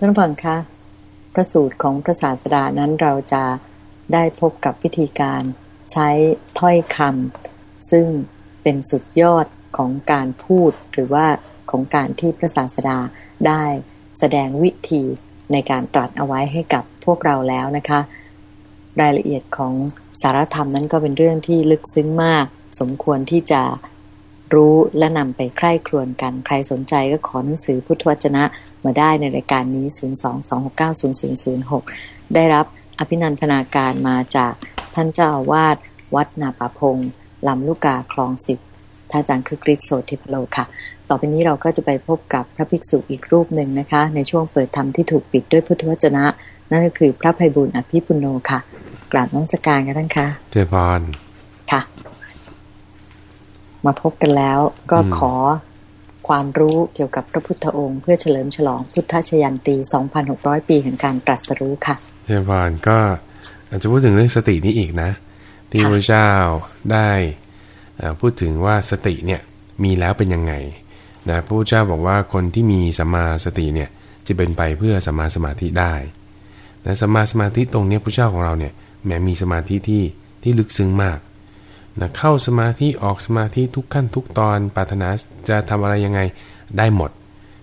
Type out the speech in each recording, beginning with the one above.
ท่านฟังคะ พระสูตรของพระศาสดานั้นเราจะได้พบกับวิธีการใช้ถ้อยคำซึ่งเป็นสุดยอดของการพูดหรือว่าของการที่พระศาสดาได้แสดงวิธีในการตรัสเอาไว้ให้กับพวกเราแล้วนะคะ รายละเอียดของสารธรรมนั้นก็เป็นเรื่องที่ลึกซึ้งมาก สมควรที่จะรู้และนำไปใคร่ครวญกัน ใครสนใจก็ขอหนังสือพุทธวจนะ มาได้ในรายการนี้ 022690006 ได้รับอภินันทนาการมาจากท่านเจ้าอาวาสวัดนาป่าพงลำลูกกาคลองสิบท่านอาจารย์คือกริชโสติพโลค่ะ ต่อไปนี้เราก็จะไปพบกับพระภิกษุอีกรูปหนึ่งนะคะ ในช่วงเปิดธรรมที่ถูกปิดด้วยพุทธวจนะ นั่นก็คือพระภัยบุญอภิปุโนค่ะ กราบน้องสการกันท่านคะเจพรค่ะ มาพบกันแล้วก็ขอ ความรู้เกี่ยวกับพระพุทธองค์เพื่อเฉลิมฉลองพุทธชยันตี 2,600 ปีแห่งการตรัสรู้ค่ะเจพรก็อาจจะพูดถึงเรื่องสตินี้อีกนะที่พระเจ้าได้พูดถึงว่าสติเนี่ยมีแล้วเป็นยังไงนะพระพุทธเจ้าบอกว่าคนที่มีสัมมาสติเนี่ยจะเป็นไปเพื่อสัมมาสมาธิได้นะสัมมาสมาธิตรงนี้พระเจ้าของเราเนี่ยแม้มีสมาธิที่ที่ลึกซึ้งมาก นะเข้าสมาธิออกสมาธิทุกขั้นทุกตอนปรารถนาจะทำอะไรยังไงได้หมด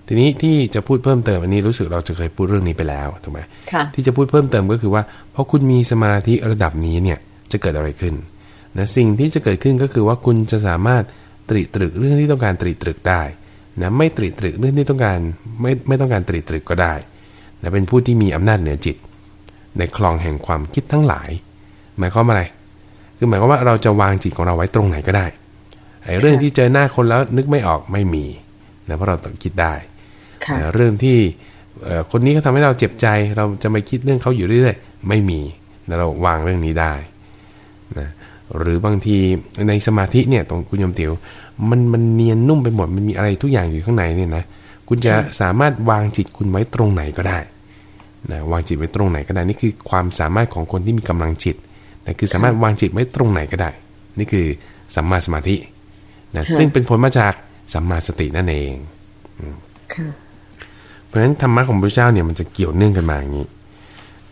ทีนี้ที่จะพูดเพิ่มเติมอันนี้รู้สึกเราจะเคยพูดเรื่องนี้ไปแล้วถูกไหมที่จะพูดเพิ่มเติมก็คือว่าเพราะคุณมีสมาธิระดับนี้เนี่ยจะเกิดอะไรขึ้นนะสิ่งที่จะเกิดขึ้นก็คือว่าคุณจะสามารถตรีตรึกเรื่องที่ต้องการตรีตรึกได้นะไม่ตรีตรึกเรื่องที่ต้องการไม่ไม่ต้องการตรีตรึกก็ได้นะเป็นผู้ที่มีอำนาจเหนือจิต ในคลองแห่งความคิดทั้งหลาย หมายความอะไร คือหมายความว่าเราจะวางจิตของเราไว้ตรงไหนก็ได้ไอ้เรื่องที่เจอหน้าคนแล้วนึกไม่ออกไม่มีนะเพราะเราต้องคิดได้เรื่องที่คนนี้เขาทาให้เราเจ็บใจ เราจะไม่คิดเรื่องเขาอยู่เรื่อยๆไม่มีเราวางเรื่องนี้ได้นะหรือบางทีในสมาธิเนี่ยตรงคุณยมติวมันมันเนียนนุ่มไปหมดมันมีอะไรทุกอย่างอยู่ข้างในเนี่ยนะคุณจะสามารถวางจิตคุณไว้ตรงไหนก็ได้นะวางจิตไว้ตรงไหนก็ได้นี่คือความสามารถของคนที่มีกำลังจิต นะคือสามารถวางจิตไว้ตรงไหนก็ได้ นี่คือสัมมาสมาธินะซึ่งเป็นผลมาจากสัมมาสตินั่นเองเพราะฉะนั้นธรรมะของพระเจ้าเนี่ยมันจะเกี่ยวเนื่องกันมาอย่างนี้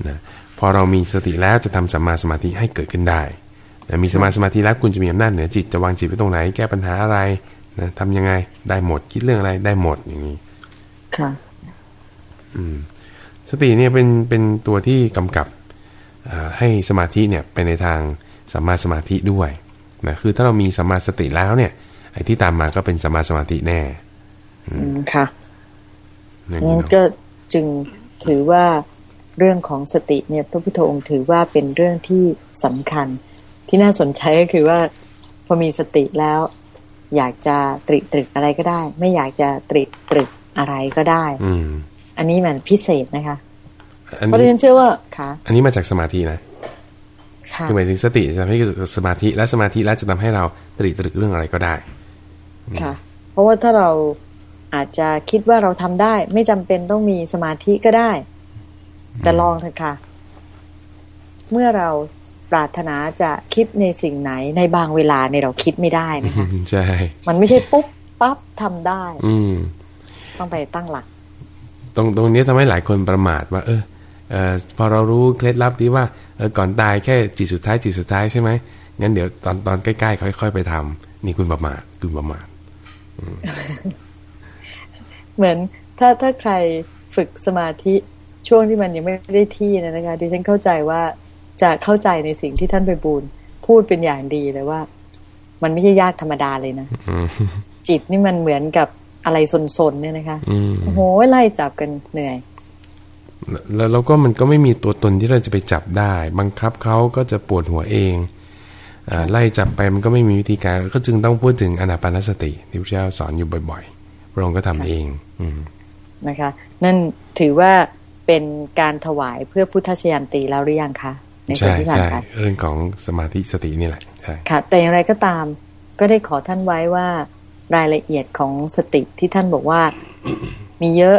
นะพอเรามีสติแล้วจะทำสัมมาสมาธิให้เกิดขึ้นได้มีสมาสมาธิแล้วคุณจะมีอำนาจเหนือจิตจะวางจิตไว้ตรงไหนแก้ปัญหาอะไรนะทำยังไงได้หมดคิดเรื่องอะไรได้หมดอย่างนี้ค่ะ อืม สติเนี่ยเป็นเป็นตัวที่กำกับ ให้สมาธิเนี่ยไปในทางสัมมาสมาธิด้วยนะคือถ้าเรามีสัมมาสติแล้วเนี่ย ไอ้ที่ตามมาก็เป็นสัมมาสมาธิแน่ อืมค่ะงั้นก็จึงถือว่าเรื่องของสติเนี่ย พระพุทธองค์ถือว่าเป็นเรื่องที่สำคัญ ที่น่าสนใจก็คือว่า พอมีสติแล้ว อยากจะตริตรึกอะไรก็ได้ ไม่อยากจะตริตรึกอะไรก็ได้ อือันนี้มันพิเศษนะคะ เพราะฉะนั้นเชื่อว่าค่ะ อันนี้มาจากสมาธินะคือหมายถึงสติจะทำให้สมาธิและสมาธิแล้วจะทำให้เราตริตรึกเรื่องอะไรก็ได้ ค่ะ เพราะว่าถ้าเราอาจจะคิดว่าเราทำได้ ไม่จำเป็นต้องมีสมาธิก็ได้ แต่ลองเถอะค่ะ เมื่อเราปรารถนาจะคิดในสิ่งไหนในบางเวลาในเราคิดไม่ได้นะคะใช่มันไม่ใช่ปุ๊บปั๊บทำได้ อืมต้องไปตั้งหลัก ตรงตรงนี้ทำให้หลายคนประมาทว่า เออเออพอเรารู้เคล็ดลับที่ว่าเออก่อนตายแค่จิตสุดท้ายจิตสุดท้ายใช่ไหมงั้นเดี๋ยวตอนตอนใกล้ๆค่อย ๆ ไปทำนี่คุณประมาทคุณประมาทเหมือนถ้าถ้าใครฝึกสมาธิช่วงที่มันยังไม่ได้ที่นะคะดิฉันเข้าใจว่าจะเข้าใจในสิ่งที่ท่านไปบูลพูดเป็นอย่างดีเลยว่า มันไม่ใช่ยากธรรมดาเลยนะจิตนี่มันเหมือนกับอะไรสนๆเนี่ยนะคะโอ้โหไล่จับกันเหนื่อย แล้วเราก็มันก็ไม่มีตัวตนที่เราจะไปจับได้ บังคับเขาก็จะปวดหัวเองอไล่จับไปมันก็ไม่มีวิธีการ ก็จึงต้องพูดถึงอนาปานสติที่พระเจ้าสอนอยู่บ่อยๆพระองค์ก็ทำเอง อืนะคะ นั่นถือว่าเป็นการถวายเพื่อพุทธชยันตีแล้วหรือยังคะในส่วนที่ผ่านไปเรื่องของสมาธิสตินี่แหละใช่ค่ะ แต่อย่างไรก็ตามก็ได้ขอท่านไว้ว่ารายละเอียดของสติที่ท่านบอกว่ามีเยอะ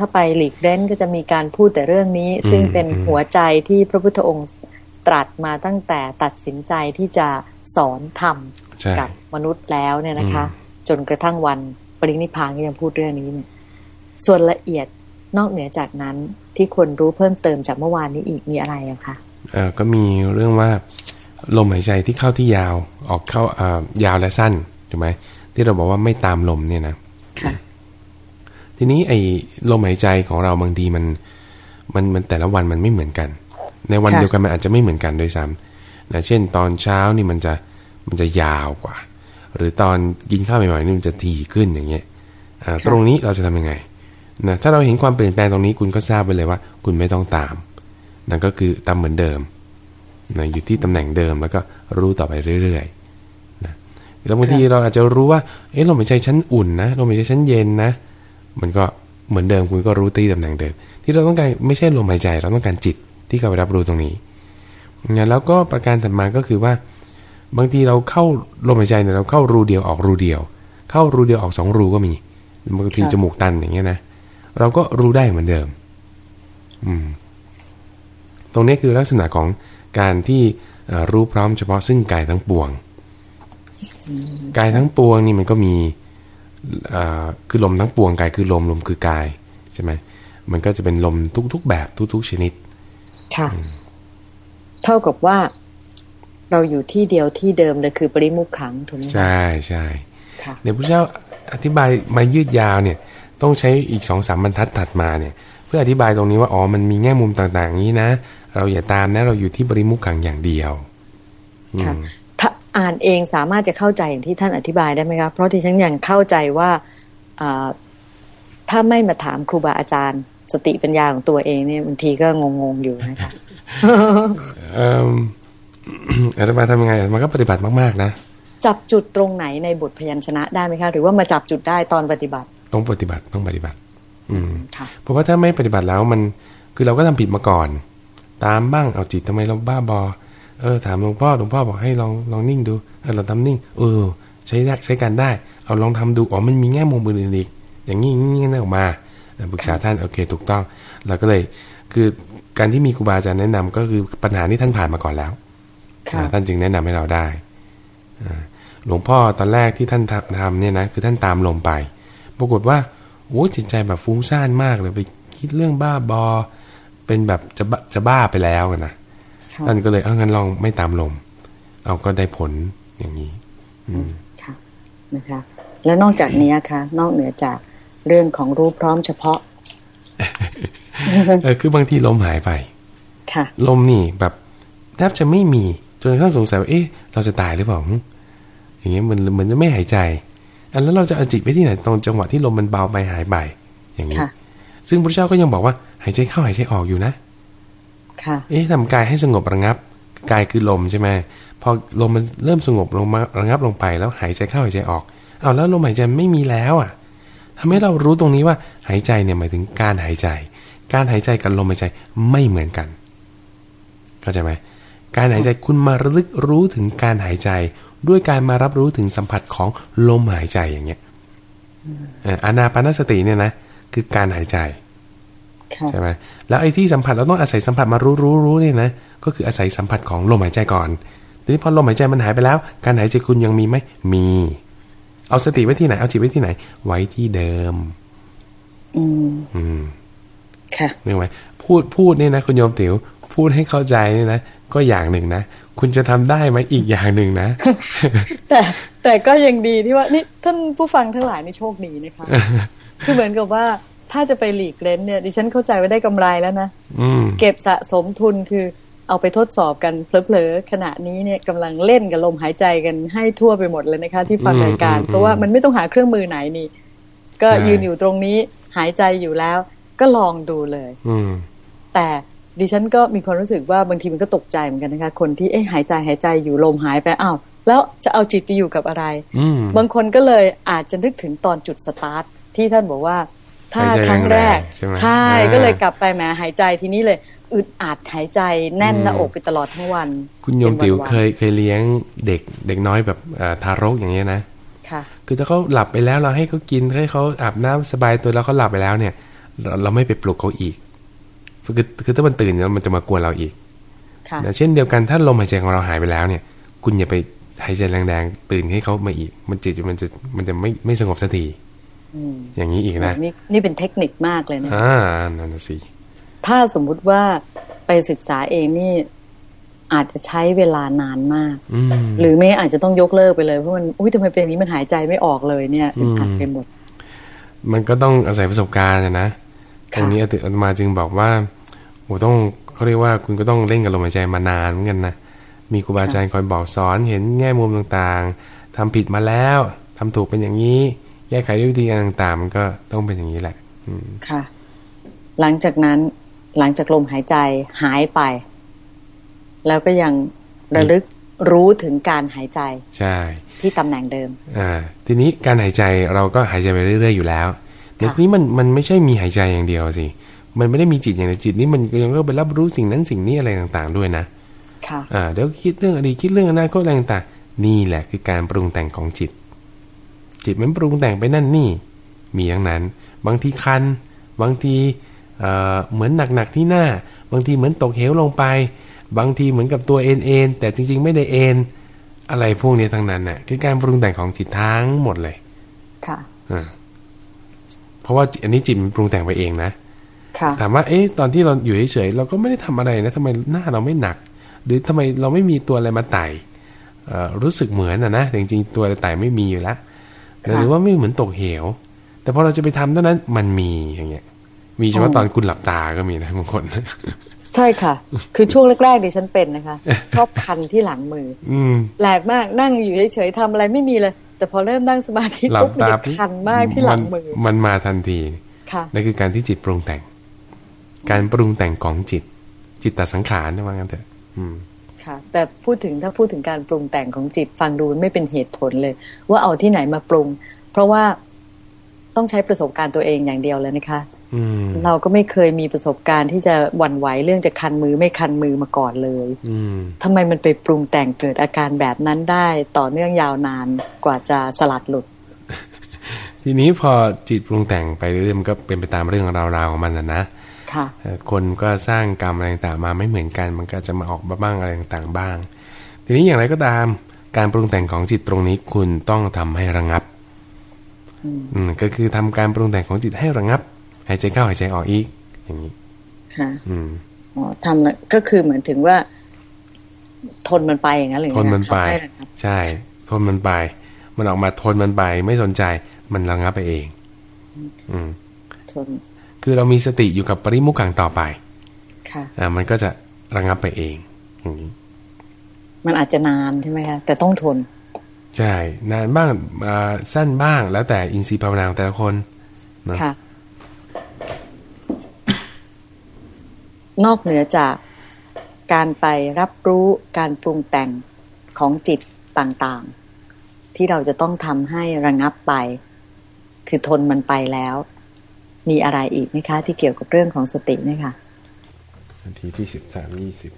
ถ้าไปหลีกเล่นก็จะมีการพูดแต่เรื่องนี้ ซึ่งเป็นหัวใจที่พระพุทธองค์ตรัสมาตั้งแต่ตัดสินใจที่จะสอนธรรมกับมนุษย์แล้วเนี่ยนะคะ จนกระทั่งวันปรินิพพานก็ยังพูดเรื่องนี้เนี่ยส่วนละเอียดนอกเหนือจากนั้นที่ควรรู้เพิ่มเติมจากเมื่อวานนี้อีกมีอะไรอะคะเอ่อก็มีเรื่องว่าลมหายใจที่เข้าที่ยาวออกเข้าอ่ายาวและสั้นถูกไหมที่เราบอกว่าไม่ตามลมเนี่ยนะค่ะ ทีนี้ไอ้ลมหายใจของเราบางทีมันมันมันแต่ละวันมันไม่เหมือนกัน ในวันค่ะเดียวกันมันอาจจะไม่เหมือนกันด้วยซ้ำนะเช่น ตอนเช้านี่มันจะมันจะยาวกว่า หรือตอนกินข้าวใหม่ๆนี่มันจะถี่ขึ้นอย่างเงี้ยอ่าตรงนี้เราจะทำยังไงนะถ้าเราเห็นความเปลี่ยนแปลงตรงนี้คุณก็ทราบไปเลยว่า คุณไม่ต้องตามนั่นก็คือตามเหมือนเดิมนะอยู่ที่ตำแหน่งเดิมแล้วก็รู้ต่อไปเรื่อยๆนะแล้วบางทีเราอาจจะรู้ว่าเอ๊ะลมหายใจชั้นอุ่นนะลมหายใจชั้นเย็นนะ มันก็เหมือนเดิมคุณก็รู้ที่ตำแหน่งเดิม ที่เราต้องการไม่ใช่ลมหายใจ เราต้องการจิตที่เข้าไปรับรู้ตรงนี้นะแล้วก็ประการถัดมาก็คือว่า บางทีเราเข้าลมหายใจเนี่ยเราเข้ารูเดียวออกรูเดียว เข้ารูเดียวออกสองรูก็มีบางทีจมูกตันอย่างเงี้ยนะเราก็รู้ได้เหมือนเดิม อืม ตรงนี้คือลักษณะของการที่รู้พร้อมเฉพาะซึ่งกายทั้งปวง กายทั้งปวงนี่มันก็มี คือลมทั้งปวงกายคือลมลมคือกายใช่ไหมมันก็จะเป็นลมทุก ๆ แบบทุก ๆ ชนิด ค่ะ เท่ากับว่าเราอยู่ที่เดียวที่เดิมเลยคือปริมุขขังถูกไหมคะใช่ใช่ค่ะเดี๋ยวพระเจ้าอธิบายมายืดยาวเนี่ย ต้องใช้อีกสองสามบรรทัดถัดมาเนี่ย เพื่ออธิบายตรงนี้ว่าอ๋อมันมีแง่มุมต่างๆอย่างนี้นะ เราอย่าตามนะ เราอยู่ที่บริมุขขังอย่างเดียวอืมค่ะถ้า อ่านเองสามารถจะเข้าใจอย่างที่ท่านอธิบายได้ไหมครับเพราะที่ฉันยังเข้าใจว่าอ่าถ้าไม่มาถามครูบาอาจารย์ สติปัญญาของตัวเองเนี่ยบางทีก็งงๆอยู่นะคะเอ่ออาตมาทำยังไงอาตมาก็ปฏิบัติมากๆนะจับจุดตรงไหนในบทพยัญชนะได้ไหมคะ หรือว่ามาจับจุดได้ตอนปฏิบัติ ต้องปฏิบัติต้องปฏิบัติ อืมค่ะเพราะว่าถ้าไม่ปฏิบัติแล้วมันคือเราก็ทำผิดมาก่อน ตามบ้างเอาจิตทำไมเราบ้าบอ เออถามหลวงพ่อหลวงพ่อบอกให้ลองลองนิ่งดูเออเราทำนิ่ง เออ ใช้ได้ใช้การได้ เอาลองทำดูอ๋อมันมีแง่มุมอื่นๆอีก อย่างนี้อย่างนี้นั่นออกมาแล้วปรึกษาท่านโอเคถูกต้องเราก็เลยคือการที่มีครูบาอาจารย์แนะนำก็คือปัญหาที่ท่านผ่านมาก่อนแล้วค่ะอ่าท่านจึงแนะนำให้เราได้อ่าหลวงพ่อตอนแรกที่ท่านทำทำเนี่ยนะคือท่านตามลมไป ปรากฏว่าโอ้จิตใจแบบฟุ้งซ่านมากเลยไปคิดเรื่องบ้าบอ เป็นแบบจะบ้าจะบ้าไปแล้วอะนะค่ะ ท่านก็เลยเอางั้นลองไม่ตามลม เอาก็ได้ผลอย่างนี้อืมค่ะนะคะ แล้วนอกจากนี้คะนอกเหนือจากเรื่องของรู้พร้อมเฉพาะเออคือบางทีลมหายไปค่ะ ลมนี่แบบแทบจะไม่มีจนกระทั่งสงสัยว่าเอ๊ะเราจะตายหรือเปล่าหึอย่างเงี้ยมันเหมือนจะไม่หายใจอันแล้วเราจะเอาจิตไปที่ไหนตรงจังหวะที่ลมมันเบาไปหายไปอย่างนี้ค่ะซึ่งพระเจ้าก็ยังบอกว่าหายใจเข้าหายใจออกอยู่นะค่ะ เอ๊ะทำกายให้สงบระงับ กายคือลมใช่ไหมพอลมมันเริ่มสงบลงมาระงับลงไปแล้วหายใจเข้าหายใจออกเอาแล้วลมหายใจไม่มีแล้วอะทำให้เรารู้ตรงนี้ว่าหายใจเนี่ยหมายถึงการหายใจ การหายใจกับลมหายใจไม่เหมือนกัน เข้าใจไหมการหายใจคุณมาระลึกรู้ถึงการหายใจ ด้วยการมารับรู้ถึงสัมผัสของลมหายใจอย่างเงี้ยอานาปานสติเนี่ยนะคือการหายใจ ใช่ไหมแล้วไอ้ที่สัมผัสเราต้องอาศัยสัมผัสมารู้รู้รู้เนี่ยนะก็คืออาศัยสัมผัสของลมหายใจก่อนทีนี้พอลมหายใจมันหายไปแล้ว การหายใจคุณยังมีไหมมี เอาสติไว้ที่ไหน เอาจิตไว้ที่ไหน ไว้ที่เดิม อืมอืมค่ะนึกไหมพูดพูดเนี่ยนะคุณโยมติ๋วพูดให้เข้าใจเนี่ยนะก็อย่างหนึ่งนะคุณจะทำได้ไหมอีกอย่างหนึ่งนะ แต่แต่ก็ยังดีที่ว่านี่ท่านผู้ฟังทั้งหลายนี่โชคดีนะคะ คือเหมือนกับว่า ถ้าจะไปหลีกเล่นเนี่ยดิฉันเข้าใจว่าได้กำไรแล้วนะอืมเก็บสะสมทุนคือเอาไปทดสอบกันเผลอๆขณะนี้เนี่ยกำลังเล่นกับลมหายใจกันให้ทั่วไปหมดเลยนะคะ ที่ฟังอืมรายการอืมเพราะว่ามันไม่ต้องหาเครื่องมือไหนนี่ ก็ใช่ยืนอยู่ตรงนี้หายใจอยู่แล้ว ก็ลองดูเลย อืมแต่ดิฉันก็มีความรู้สึกว่าบางทีมันก็ตกใจเหมือนกันนะคะ คนที่เอ๊ะหายใจหายใจอยู่ลมหายไปอ้าวแล้วจะเอาจิตไปอยู่กับอะไรอืมบางคนก็เลยอาจจะนึกถึงตอนจุดสตาร์ทที่ท่านบอกว่า ถ้าหายใจครั้งแรกแรงๆใช่ไหมใช่อ่าก็เลยกลับไปแหมหายใจทีนี้เลยอึดอัดหายใจแน่นหน้าอกไปตลอดทั้งวัน คุณโยมติ๋วป็นนๆเคยเคยเลี้ยงเด็กเด็กน้อยแบบเอ่อทารกอย่างเงี้ยนะค่ะ คือถ้าเขาหลับไปแล้วเราให้เขากินให้เขาอาบน้ำสบายตัวแล้วเขาหลับไปแล้วเนี่ยเราเราไม่ไปปลุกเขาอีกคือคือถ้ามันตื่นแล้วมันจะมากวนเราอีกค่ะนะเช่นเดียวกันถ้าลมหายใจของเราหายไปแล้วเนี่ย คุณอย่าไปหายใจแรงๆตื่นให้เขามาอีก มันจิตมันจะมันจะไม่ไม่สงบสักที อย่างนี้อีกนะนี่นี่เป็นเทคนิคมากเลยนะอ่านั่นสิถ้าสมมุติว่าไปศึกษาเองนี่อาจจะใช้เวลานานมากหรือไม่อาจจะต้องยกเลิกไปเลยเพราะมันอุ้ยทำไมเป็นอย่างนี้มันหายใจไม่ออกเลยเนี่ยอัดไปหมด มันก็ต้องอาศัยประสบการณ์นะตรงนี้อาตมาจึงบอกว่าโอ้ต้องเขาเรียกว่าคุณก็ต้องเล่นกับลมหายใจมานานเหมือนกันนะมีครูบาอาจารย์คอยบอกสอนเห็นแง่มุมต่างๆทำผิดมาแล้วทำถูกเป็นอย่างนี้ แก้ไขด้วยวิธีการต่างๆมันก็ต้องเป็นอย่างนี้แหละค่ะ หลังจากนั้นหลังจากลมหายใจหายไป แล้วก็ยังระลึกรู้ถึงการหายใจ ใช่ ที่ตำแหน่งเดิม อ่า ทีนี้การหายใจเราก็หายใจไปเรื่อยๆอยู่แล้วแต่ทีนี้มันมันไม่ใช่มีหายใจอย่างเดียวสิมันไม่ได้มีจิตอย่างเดียวจิตนี้มันยังก็ไปรับรู้สิ่งนั้นสิ่งนี้อะไรต่างๆด้วยนะค่ะอ่าเดี๋ยวคิดเรื่องอดีตคิดเรื่องอนาคตอะไรต่างๆนี่แหละคือการปรุงแต่งของจิต จิตมันปรุงแต่งไปนั่นนี่ มีอย่างนั้น บางทีคัน บางทีเหมือนหนักๆที่หน้า บางทีเหมือนตกเหวลงไป บางทีเหมือนกับตัวเอ็นเอ็นแต่จริง ๆ ไม่ได้เอ็นอะไรพวกนี้ทั้งนั้นน่ะคือการปรุงแต่งของจิตทั้งหมดเลย ค่ะเพราะว่าอันนี้จิตมันปรุงแต่งไปเองนะถามว่าเอ๊ะตอนที่เราอยู่เฉยๆเราก็ไม่ได้ทำอะไรนะทำไมหน้าเราไม่หนัก หรือทำไมเราไม่มีตัวอะไรมาไต่รู้สึกเหมือนอะนะแต่จริงๆตัวอะไรไต่ไม่มีอยู่แล้ว หรือว่าไม่เหมือนตกเหว แต่พอเราจะไปทำเท่านั้นมันมีอย่างเงี้ย มีเฉพาะตอนคุณหลับตาก็มีนะบางคนใช่ค่ะ คือช่วงแรกๆดิฉันเป็นนะคะ ชอบคันที่หลังมือ อืมแปลกมากนั่งอยู่เฉยๆทำอะไรไม่มีเลย แต่พอเริ่มนั่งสมาธิปุ๊บมันจะคันมากที่หลังมือ มันมาทันทีค่ะนั่นคือการที่จิตปรุงแต่ง การปรุงแต่งของจิต จิตตสังขารนะว่างั้นเถอะอืม ค่ะ แต่พูดถึงถ้าพูดถึงการปรุงแต่งของจิตฟังดูไม่เป็นเหตุผลเลย ว่าเอาที่ไหนมาปรุง เพราะว่าต้องใช้ประสบการณ์ตัวเองอย่างเดียวเลยนะคะเราก็ไม่เคยมีประสบการณ์ที่จะหวั่นไหวเรื่องจะคันมือไม่คันมือมาก่อนเลยทำไมมันไปปรุงแต่งเกิดอาการแบบนั้นได้ต่อเนื่องยาวนานกว่าจะสลัดหลุด ทีนี้พอจิตปรุงแต่งไปเรื่อยมันก็เป็นไปตามเรื่องราวๆของมันนะ ค่ะคนก็สร้างกรรมอะไรต่างมาไม่เหมือนกัน มันก็จะมาออกบ้างอะไรต่างๆบ้าง ทีนี้อย่างไรก็ตาม การปรุงแต่งของจิตตรงนี้คุณต้องทำให้ระงับ อืมก็คือทำการปรุงแต่งของจิตให้ระงับหายใจเข้าหายใจออกอีก อย่างนี้ค่ะ อืมอ๋อทำก็คือเหมือนถึงว่า ทนมันไปอย่างนั้นเลยทนมันไป ใช่ ทนมันไป มันออกมาทนมันไป ไม่สนใจ มันระงับไปเอง อืมทน คือเรามีสติอยู่กับปริมุขังต่อไปค่ะอ่ามันก็จะระงับไปเองอย่างนี้มันอาจจะนานใช่ไหมคะแต่ต้องทน ใช่ นานบ้างสั้นบ้างแล้วแต่อินทรีย์ภาวนาของแต่ละคนค่ะ นอกเหนือจากการไปรับรู้การปรุงแต่งของจิตต่างๆ ที่เราจะต้องทำให้ระงับไป คือทนมันไปแล้ว มีอะไรอีกไหมคะ ที่เกี่ยวกับเรื่องของสติไหมคะนาทีที่สิบสามยี่สิบ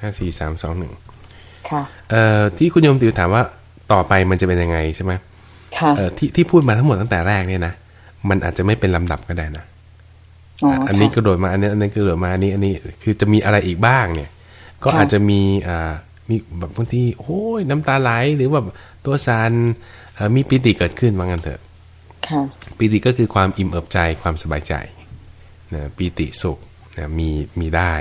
ห้าสี่สามสองหนึ่งค่ะเอ่อที่คุณโยมติวถามว่าต่อไปมันจะเป็นยังไงใช่ไหมค่ะเอ่อที่ที่พูดมาทั้งหมดตั้งแต่แรกเนี่ยนะมันอาจจะไม่เป็นลำดับก็ได้นะอันนี้กระโดดมาอันนี้อันนี้กระโดดมาอันนี้อันนี้คือจะมีอะไรอีกบ้างเนี่ย ก็อาจจะมีอ่ามีแบบบางทีโอ้ยน้ำตาไหลหรือแบบตัวซานมีปิติเกิดขึ้นว่างั้นเถอะ ปิติก็คือความอิ่มเอิบใจความสบายใจนะปิติสุขนะมีมีได้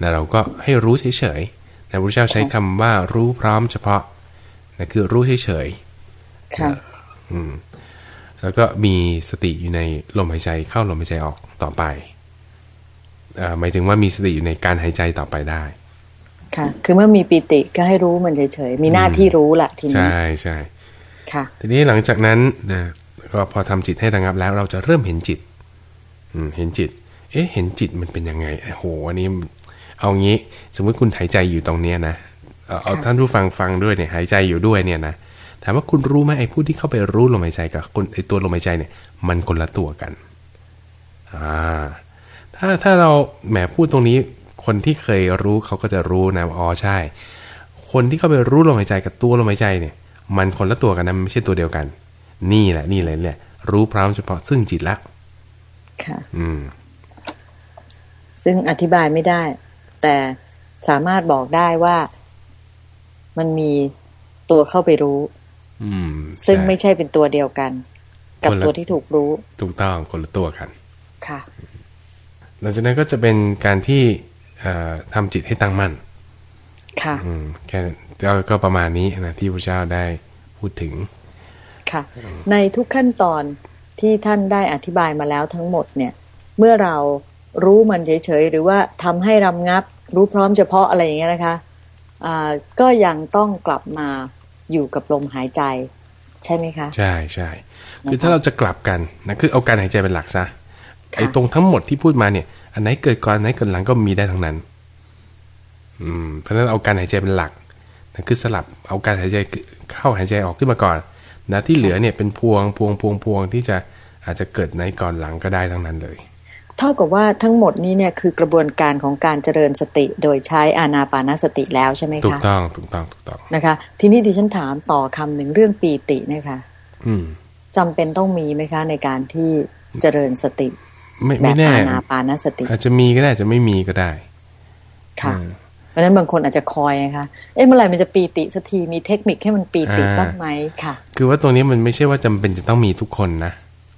นะเราก็ให้รู้เฉยๆนะพระเจ้าใช้คำว่ารู้พร้อมเฉพาะนะคือรู้เฉยๆค่ะอืมแล้วก็มีสติอยู่ในลมหายใจเข้าลมหายใจออกต่อไปหมายถึงว่ามีสติอยู่ในการหายใจต่อไปได้ ค่ะ คือเมื่อมีปิติก็ให้รู้มันเฉยๆ มีหน้าที่รู้แหละทีนี้ ใช่ใช่ค่ะ ทีนี้หลังจากนั้นนะ ก็พอทำจิตให้ระงับแล้ว เราจะเริ่มเห็นจิตอืมเห็นจิต เอ๊ะ เห็นจิตมันเป็นยังไงโอ้โหอันนี้ เอางี้ สมมติคุณหายใจอยู่ตรงเนี้ยนะเอาท่านผู้ฟังฟังด้วยเนี่ยหายใจอยู่ด้วยเนี่ยนะถามว่าคุณรู้ไหมไอ้ผู้ที่เข้าไปรู้ลมหายใจกับคนไอ้ตัวลมหายใจเนี่ย มันคนละตัวกันอ่าถ้าถ้าเราแหมพูดตรงนี้คนที่เคยรู้เขาก็จะรู้นะอ๋อใช่ คนที่เข้าไปรู้ลมหายใจกับตัวลมหายใจเนี่ย มันคนละตัวกันนะไม่ใช่ตัวเดียวกัน นี่แหละ นี่เลยแหละรู้พร้อมเฉพาะซึ่งจิตละค่ะ อืม ซึ่งอธิบายไม่ได้ แต่สามารถบอกได้ว่ามันมีตัวเข้าไปรู้ซึ่งไม่ใช่เป็นตัวเดียวกัน กับตัวที่ถูกรู้ ถูกต้องคนละตัวกัน ค่ะหลังจากนั้นก็จะเป็นการที่ทำจิตให้ตั้งมั่น ค่ะ อืมแค่ก็ก็ประมาณนี้นะที่พระเจ้าได้พูดถึง ค่ะ ในทุกขั้นตอนที่ท่านได้อธิบายมาแล้วทั้งหมดเนี่ย เมื่อเรารู้มันเฉยๆ หรือว่าทำให้รำงับ รู้พร้อมเฉพาะอะไรอย่างเงี้ยนะคะอ่าก็ยังต้องกลับมาอยู่กับลมหายใจ ใช่ไหมคะ ใช่ใช่คือถ้าเราจะกลับกันนะคือเอาการหายใจเป็นหลักซะไอ้ตรงทั้งหมดที่พูดมาเนี่ย อันไหนเกิดก่อนอันไหนเกิดหลังก็มีได้ทั้งนั้น อืมเพราะฉะนั้นเอาการหายใจเป็นหลักนะคือสลับเอาการหายใจเข้าหายใจออกขึ้นมาก่อน นะที่เหลือเนี่ยเป็นพวงพวงพวงพวงที่จะอาจจะเกิดในก่อนหลังก็ได้ทั้งนั้นเลย เท่ากับว่าทั้งหมดนี้เนี่ยคือกระบวนการของการเจริญสติ โดยใช้อานาปานสติแล้วใช่ไหมคะถูกต้องถูกต้องถูกต้องนะคะ ทีนี้ดิฉันถามต่อคำหนึ่งเรื่องปีตินะคะ อืมจำเป็นต้องมีไหมคะ ในการที่เจริญสติไม่ไม่แน่อานาปานสติ อาจจะมีก็ได้จะไม่มีก็ได้ ค่ะเพ ราะนั้นบางคนอาจจะคอยนะคะเอ๊ะเมื่อไหร่มันจะปีติสักทีมีเทคนิคให้มันปีติบ้างไหมค่ะ คือว่าตรงนี้มันไม่ใช่ว่าจำเป็นจะต้องมีทุกคนนะ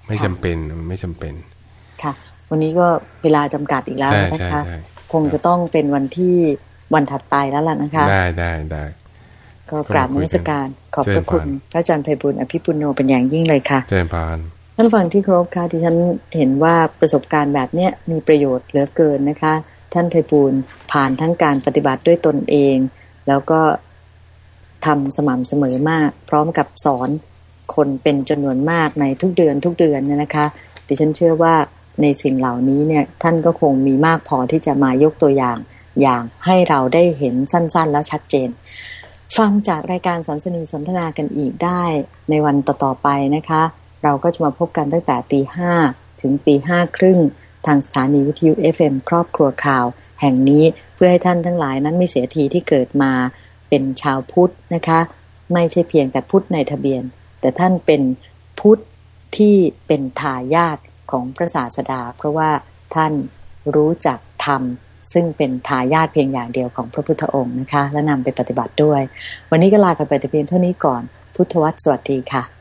ไม่จำเป็นไม่จำเป็นค่ะ วันนี้ก็เวลาจำกัดอีกแล้วนะคะคงจะต้องเป็นวันที่วันถัดไปแล้วล่ะนะคะ ได้ได้ได้ก็กราบนมัสการขอบพระคุณ พระอาจารย์ไพบุญอภิปุโนเป็นอย่างยิ่งเลยค่ะเจริญพานท่านฟังที่ครบค่ะที่ฉันเห็นว่าประสบการณ์แบบเนี้ยมีประโยชน์เหลือเกินนะคะ ท่านไพบุญผ่านทั้งการปฏิบัติด้วยตนเอง แล้วก็ทำสม่ำเสมอมาก พร้อมกับสอนคนเป็นจำนวนมากในทุกเดือนทุกเดือนเนี่ยนะคะ ดิฉันเชื่อว่าในสิ่งเหล่านี้เนี่ยท่านก็คงมีมากพอที่จะมายกตัวอย่าง อย่างให้เราได้เห็นสั้นๆ แล้วชัดเจน ฟังจากรายการสันสนีสนทนากันอีกได้ในวันต่อๆไปนะคะ เราก็จะมาพบกันตั้งแต่ตีห้าถึงตีห้าครึ่ง ทางสถานีวิทยุ FM ครอบครัวข่าว แห่งนี้เพื่อให้ท่านทั้งหลายนั้นไม่เสียทีที่เกิดมาเป็นชาวพุทธนะคะ ไม่ใช่เพียงแต่พุทธในทะเบียน แต่ท่านเป็นพุทธที่เป็นทายาทของพระศาสดา เพราะว่าท่านรู้จักธรรมซึ่งเป็นทายาทเพียงอย่างเดียวของพระพุทธองค์นะคะ และนำไปปฏิบัติด้วย วันนี้ก็ลากันไปแต่เพียงเท่านี้ก่อน พุทธวัตรสวัสดีค่ะ